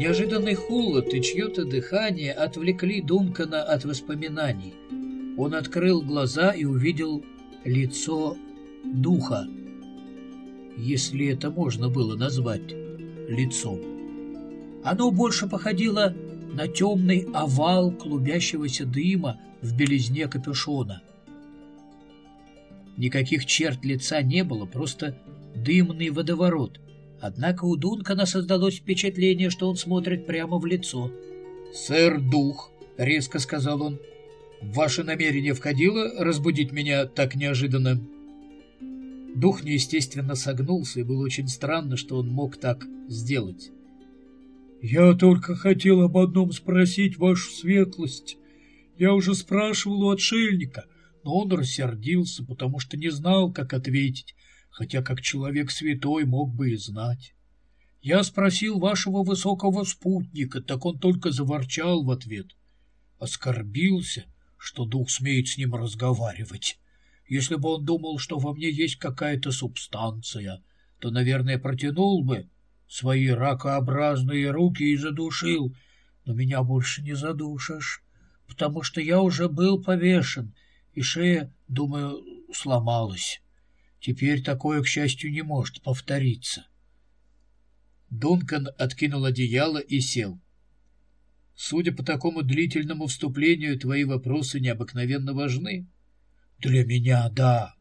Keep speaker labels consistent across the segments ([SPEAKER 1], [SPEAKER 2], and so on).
[SPEAKER 1] Неожиданный холод и чье-то дыхание отвлекли Дункана от воспоминаний. Он открыл глаза и увидел лицо духа, если это можно было назвать лицом. Оно больше походило на темный овал клубящегося дыма в белизне капюшона. Никаких черт лица не было, просто дымный водоворот. Однако у Дункана создалось впечатление, что он смотрит прямо в лицо. «Сэр Дух», — резко сказал он, — «в ваше намерение входило разбудить меня так неожиданно?» Дух неестественно согнулся, и было очень странно, что он мог так сделать. «Я только хотел об одном спросить вашу светлость. Я уже спрашивал у отшельника, но он рассердился, потому что не знал, как ответить, хотя как человек святой мог бы и знать. Я спросил вашего высокого спутника, так он только заворчал в ответ. Оскорбился, что дух смеет с ним разговаривать. Если бы он думал, что во мне есть какая-то субстанция, то, наверное, протянул бы свои ракообразные руки и задушил. Но меня больше не задушишь, потому что я уже был повешен, и шея, думаю, сломалась. Теперь такое, к счастью, не может повториться. Дункан откинул одеяло и сел. Судя по такому длительному вступлению, твои вопросы необыкновенно важны. Для меня — да.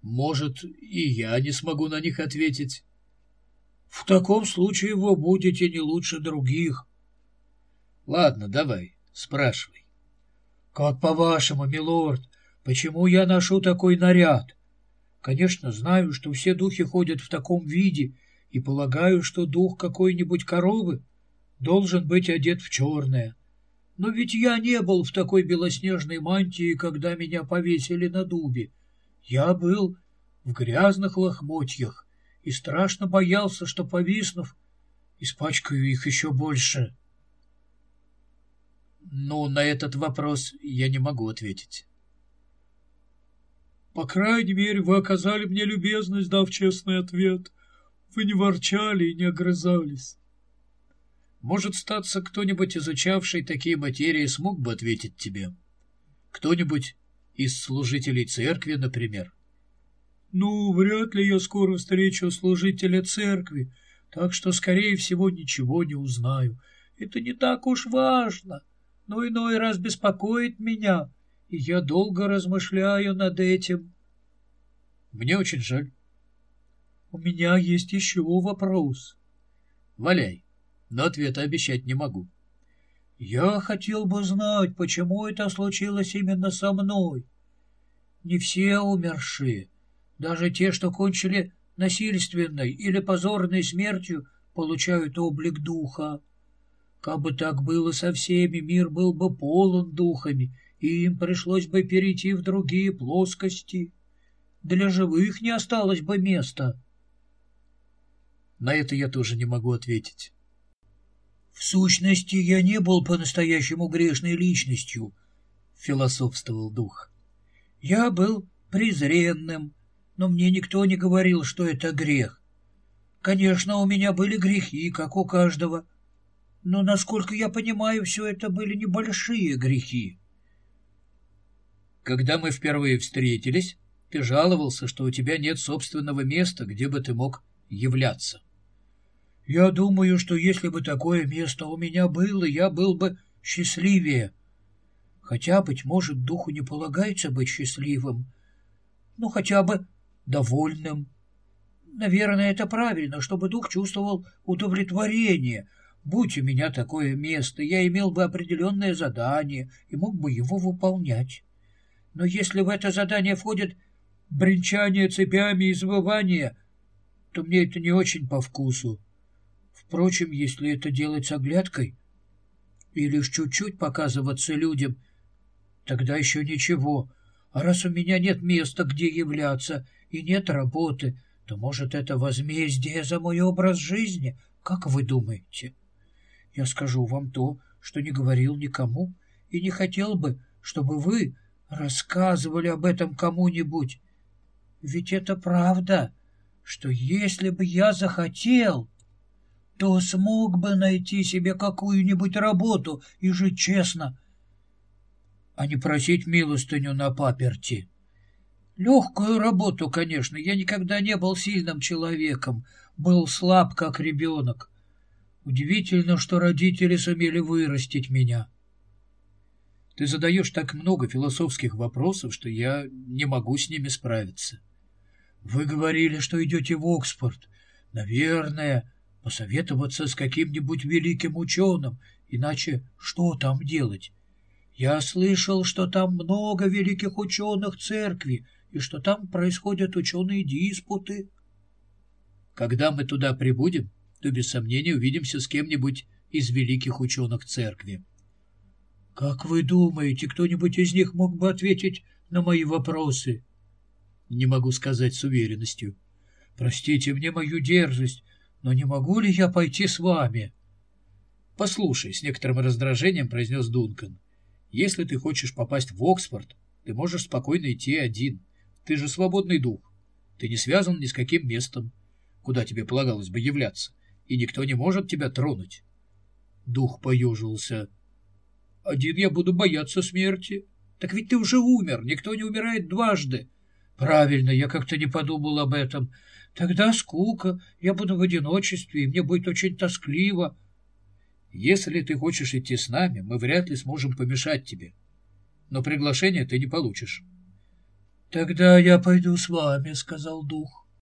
[SPEAKER 1] Может, и я не смогу на них ответить. В таком случае вы будете не лучше других. Ладно, давай, спрашивай. Как по-вашему, милорд, почему я ношу такой наряд? Конечно, знаю, что все духи ходят в таком виде, и полагаю, что дух какой-нибудь коровы должен быть одет в черное. Но ведь я не был в такой белоснежной мантии, когда меня повесили на дубе. Я был в грязных лохмотьях и страшно боялся, что, повиснув, испачкаю их еще больше. Ну, на этот вопрос я не могу ответить. По крайней мере, вы оказали мне любезность, дав честный ответ. Вы не ворчали и не огрызались. Может, статься кто-нибудь, изучавший такие материи, смог бы ответить тебе. Кто-нибудь из служителей церкви, например. Ну, вряд ли я скоро встречу служителя церкви, так что, скорее всего, ничего не узнаю. Это не так уж важно, но иной раз беспокоит меня, я долго размышляю над этим. Мне очень жаль. У меня есть еще вопрос. Валяй, но ответа обещать не могу. Я хотел бы знать, почему это случилось именно со мной. Не все умершие даже те, что кончили насильственной или позорной смертью, получают облик духа. Как бы так было со всеми, мир был бы полон духами, и им пришлось бы перейти в другие плоскости. Для живых не осталось бы места. На это я тоже не могу ответить. В сущности, я не был по-настоящему грешной личностью, философствовал дух. Я был презренным, но мне никто не говорил, что это грех. Конечно, у меня были грехи, как у каждого, но, насколько я понимаю, все это были небольшие грехи. Когда мы впервые встретились, ты жаловался, что у тебя нет собственного места, где бы ты мог являться. Я думаю, что если бы такое место у меня было, я был бы счастливее. Хотя, быть может, духу не полагается быть счастливым. Ну, хотя бы довольным. Наверное, это правильно, чтобы дух чувствовал удовлетворение. Будь у меня такое место, я имел бы определенное задание и мог бы его выполнять. Но если в это задание входит бренчание цепями и завывание, то мне это не очень по вкусу. Впрочем, если это делать с оглядкой и лишь чуть-чуть показываться людям, тогда еще ничего. А раз у меня нет места, где являться, и нет работы, то, может, это возмездие за мой образ жизни? Как вы думаете? Я скажу вам то, что не говорил никому, и не хотел бы, чтобы вы рассказывали об этом кому-нибудь. Ведь это правда, что если бы я захотел, то смог бы найти себе какую-нибудь работу и жить честно, а не просить милостыню на паперти. Легкую работу, конечно, я никогда не был сильным человеком, был слаб, как ребенок. Удивительно, что родители сумели вырастить меня. Ты задаешь так много философских вопросов, что я не могу с ними справиться. Вы говорили, что идете в Оксфорд. Наверное, посоветоваться с каким-нибудь великим ученым, иначе что там делать? Я слышал, что там много великих ученых церкви, и что там происходят ученые диспуты. Когда мы туда прибудем, то без сомнения увидимся с кем-нибудь из великих ученых церкви. Как вы думаете, кто-нибудь из них мог бы ответить на мои вопросы? Не могу сказать с уверенностью. Простите мне мою дерзость, но не могу ли я пойти с вами? Послушай, с некоторым раздражением произнес Дункан. Если ты хочешь попасть в Оксфорд, ты можешь спокойно идти один. Ты же свободный дух. Ты не связан ни с каким местом, куда тебе полагалось бы являться, и никто не может тебя тронуть. Дух поежился. Один я буду бояться смерти. Так ведь ты уже умер, никто не умирает дважды. Правильно, я как-то не подумал об этом. Тогда скука, я буду в одиночестве, и мне будет очень тоскливо. Если ты хочешь идти с нами, мы вряд ли сможем помешать тебе. Но приглашение ты не получишь. — Тогда я пойду с вами, — сказал дух.